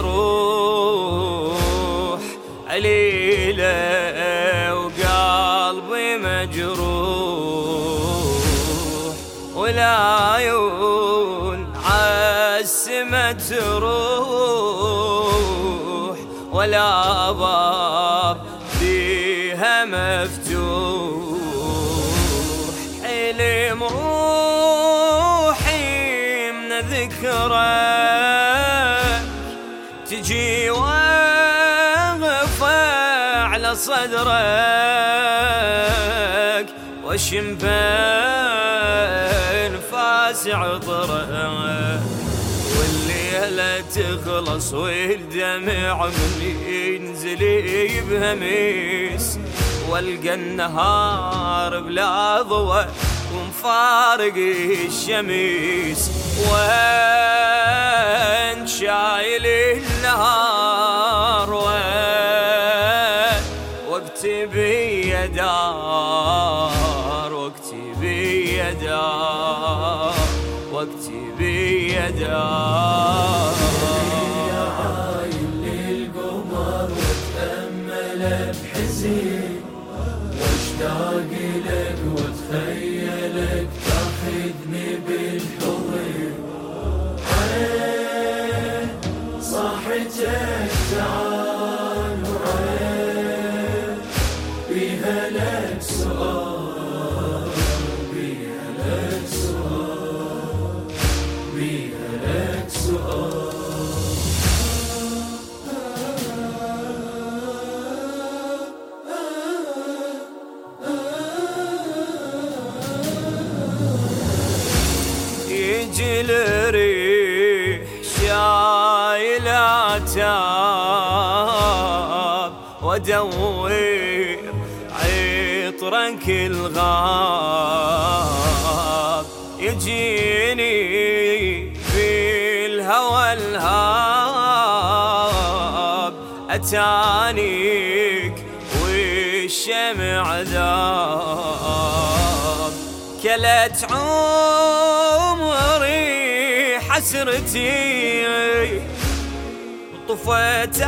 بالروح عليلة وقلبي مجروح. والعيون عالسما تروح ولا باب فيها مفتوح. حلم روحي من ذكرك صدرك واشم بانفاس عطرك والليلة تخلص والدمع من ينزل بهميس والقى النهار بلا ضوء ومفارق الشميس. وين شايل النهار؟ وقتي بيدار وقتي بيدار وقتي بيدار وادور عطرك الغاب يجيني في الهوى الهاب اتانيك والشمع ذاب كلت عمري حسرتي طفيت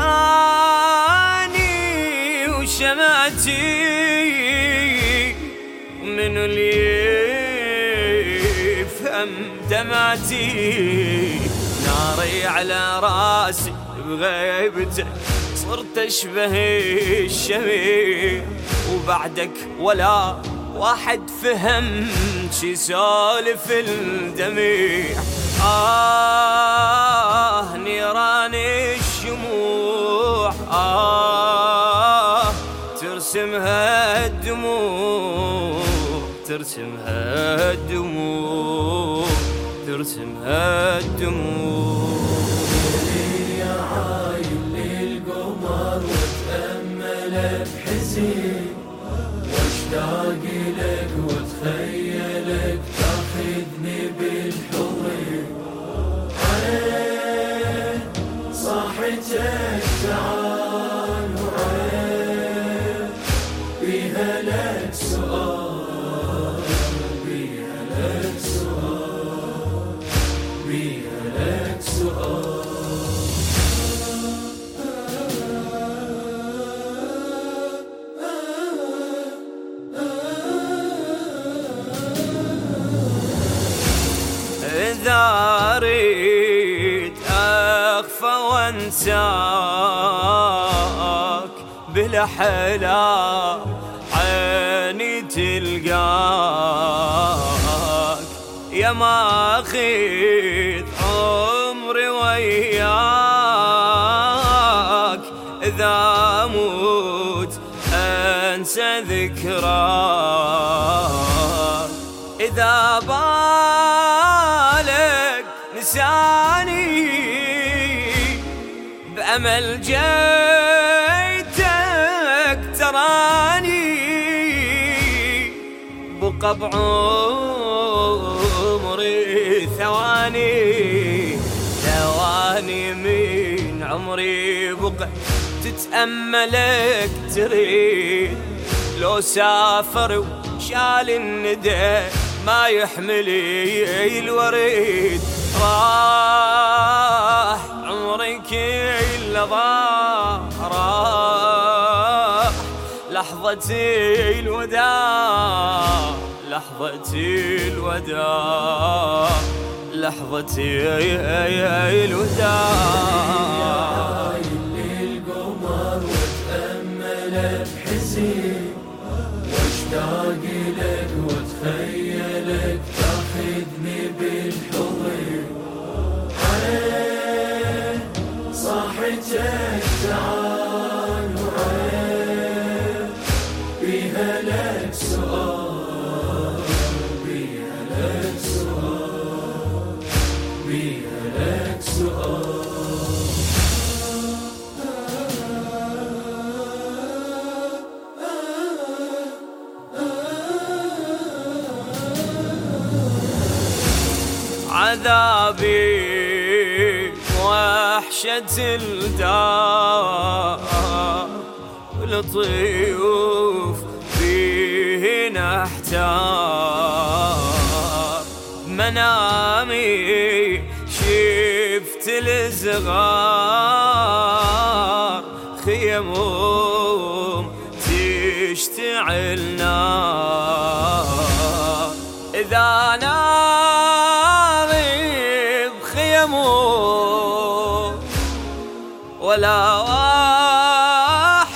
اني وشمعتي من اللي يفهم دمعتي ناري على راسي بغيبتك صرت اشبه الشميع وبعدك ولا واحد فهم شي سالف الدميع آه، نيران الشموع، آه. ترسمها الدموع ترسمها الدموع ترسمها الدموع وانساك بالأحلام عيني تلقاك. يا ما خيط عمري وياك، إذا أموت أنسى ذكراك. إذا بالك نساني أمل جيتك تراني بقى بعمري ثواني ثواني من عمري بقى تتأملك تريد، لو سافر وشال الندى ما يحملي الوريد. راح عمري كل راح لحظة الوداع لحظة الوداع لحظة الوداع. القمر وتأمل بحزين عذابي وحشة الدار الطيوف فيه نحتار. منامي شفت الزغار خيمهم تشتعل بخيمهم ولا واحد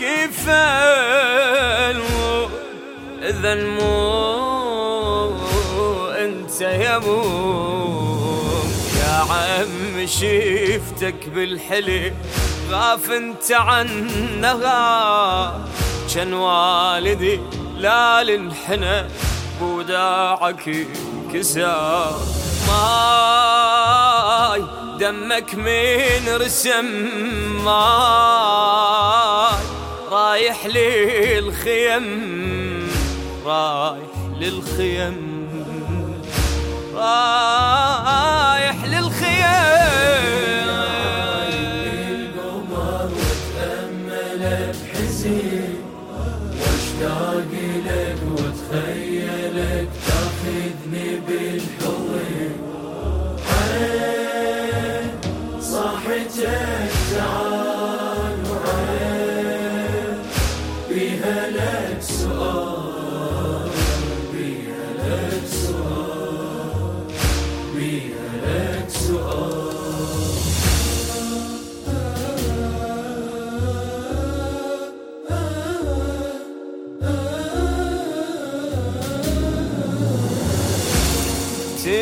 كفل إذا مو أنت يموم يا عم شفتك بالحلي، غاف انت عنها. كان والدي لا لنحنى بوداعك كسار ماي دمك من رسم ماي. رايح للخيم رايح للخيم رايح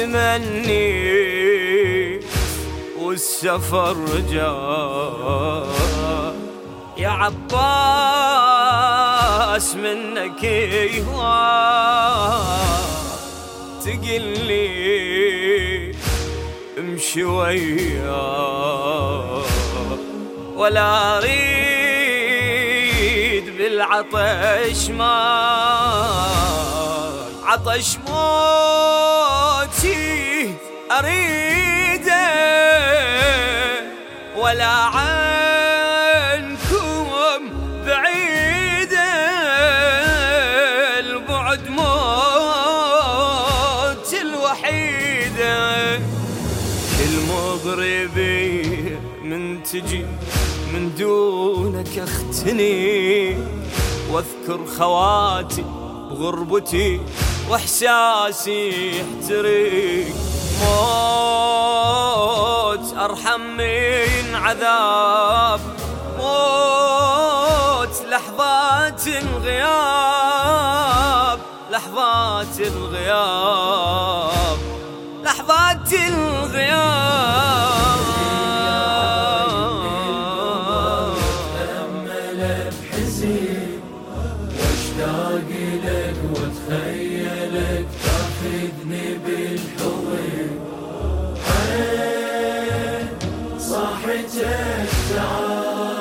تمني والسفر جاء يا عباس منك يهوى تقلي امشي وياه ولا اريد بالعطش، ما عطش موتي اريده ولا عنكم بعيده البعد موت الوحيده كل مغربي من تجي من دونك اختني واذكر خواتي بغربتي واحساسي يحترق. موت ارحم من عذاب. موت لحظات الغياب لحظات الغياب لحظات الغياب ج